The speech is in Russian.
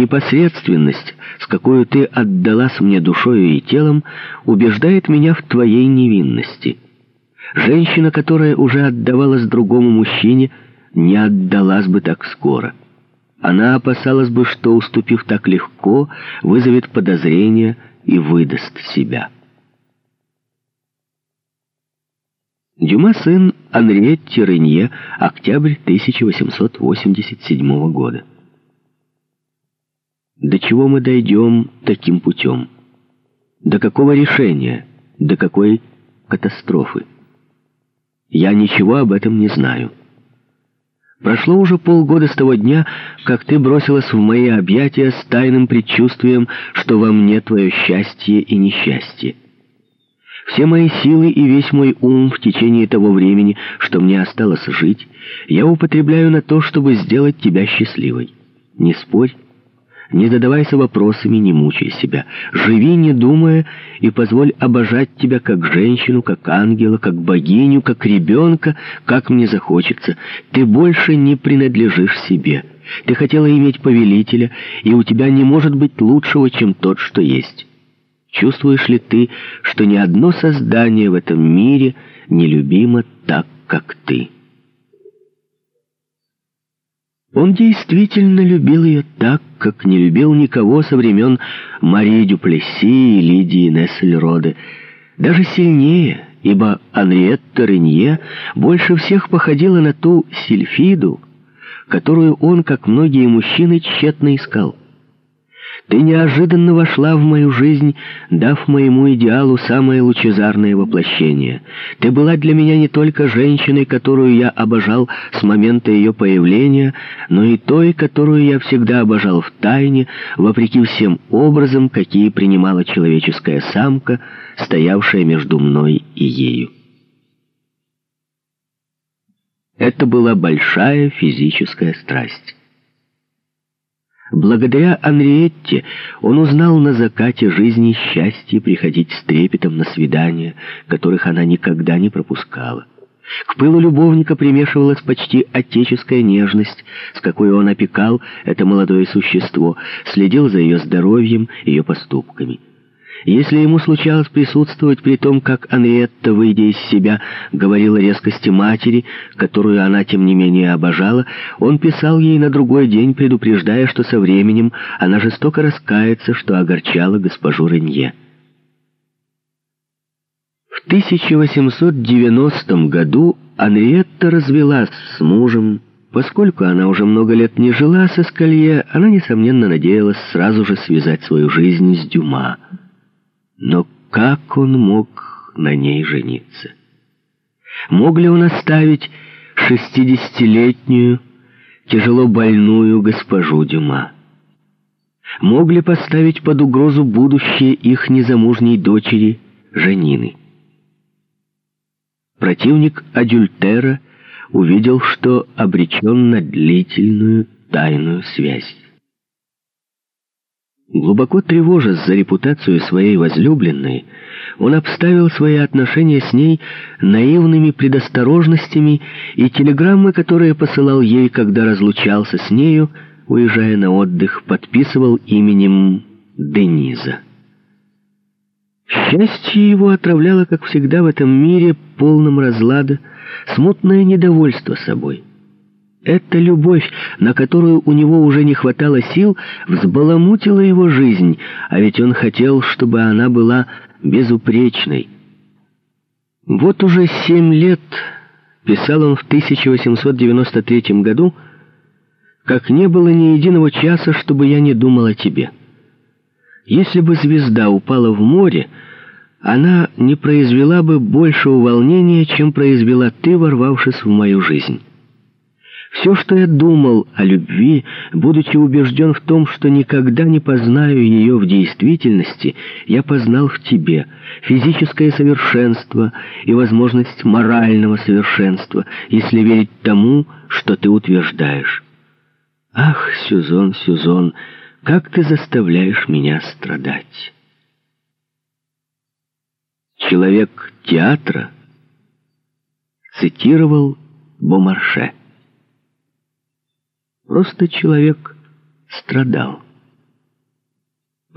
Непосредственность, с какой ты отдалась мне душою и телом, убеждает меня в твоей невинности. Женщина, которая уже отдавалась другому мужчине, не отдалась бы так скоро. Она опасалась бы, что, уступив так легко, вызовет подозрение и выдаст себя. Дюма сын Анриетти Ренье, октябрь 1887 года. До чего мы дойдем таким путем? До какого решения? До какой катастрофы? Я ничего об этом не знаю. Прошло уже полгода с того дня, как ты бросилась в мои объятия с тайным предчувствием, что во мне твое счастье и несчастье. Все мои силы и весь мой ум в течение того времени, что мне осталось жить, я употребляю на то, чтобы сделать тебя счастливой. Не спорь, не задавайся вопросами, не мучай себя. Живи, не думая, и позволь обожать тебя как женщину, как ангела, как богиню, как ребенка, как мне захочется. Ты больше не принадлежишь себе. Ты хотела иметь повелителя, и у тебя не может быть лучшего, чем тот, что есть. Чувствуешь ли ты, что ни одно создание в этом мире не любимо так, как ты?» Он действительно любил ее так, как не любил никого со времен Марии Дюплесси и Лидии Нессельроде. Даже сильнее, ибо Анриетта Ренье больше всех походила на ту сильфиду, которую он, как многие мужчины, тщетно искал. Ты неожиданно вошла в мою жизнь, дав моему идеалу самое лучезарное воплощение. Ты была для меня не только женщиной, которую я обожал с момента ее появления, но и той, которую я всегда обожал в тайне, вопреки всем образом, какие принимала человеческая самка, стоявшая между мной и ею. Это была большая физическая страсть. Благодаря Анриетте он узнал на закате жизни счастье приходить с трепетом на свидания, которых она никогда не пропускала. К пылу любовника примешивалась почти отеческая нежность, с какой он опекал это молодое существо, следил за ее здоровьем, ее поступками. Если ему случалось присутствовать при том, как Анриетта, выйдя из себя, говорила резкости матери, которую она, тем не менее, обожала, он писал ей на другой день, предупреждая, что со временем она жестоко раскается, что огорчала госпожу Ренье. В 1890 году Анриетта развелась с мужем. Поскольку она уже много лет не жила со Скалье, она, несомненно, надеялась сразу же связать свою жизнь с Дюма. Но как он мог на ней жениться? Мог ли он оставить шестидесятилетнюю, тяжело больную госпожу Дюма? Мог ли поставить под угрозу будущее их незамужней дочери Жанины? Противник Адюльтера увидел, что обречен на длительную тайную связь. Глубоко тревожась за репутацию своей возлюбленной, он обставил свои отношения с ней наивными предосторожностями, и телеграммы, которые посылал ей, когда разлучался с нею, уезжая на отдых, подписывал именем Дениза. Счастье его отравляло, как всегда в этом мире, полном разлада, смутное недовольство собой. Эта любовь, на которую у него уже не хватало сил, взбаламутила его жизнь, а ведь он хотел, чтобы она была безупречной. Вот уже семь лет, писал он в 1893 году, как не было ни единого часа, чтобы я не думал о тебе. Если бы звезда упала в море, она не произвела бы большего волнения, чем произвела ты, ворвавшись в мою жизнь. Все, что я думал о любви, будучи убежден в том, что никогда не познаю ее в действительности, я познал в тебе физическое совершенство и возможность морального совершенства, если верить тому, что ты утверждаешь. Ах, Сюзон, Сюзон, как ты заставляешь меня страдать! Человек театра цитировал Бомарше. Просто человек страдал.